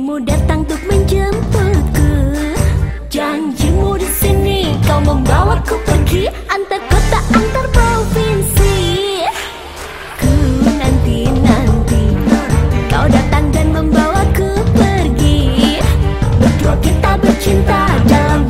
Janjimu datang untuk menjemputku. Janjimu di sini Kau membawaku pergi Antar kota, antar provinsi. Ku nanti-nanti Kau datang dan membawaku pergi. Berdua kita bercinta dalam